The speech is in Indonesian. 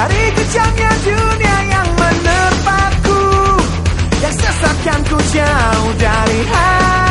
Dari kejamnya dunia yang menerpaku Yang sesatkan ku jauh dari hati.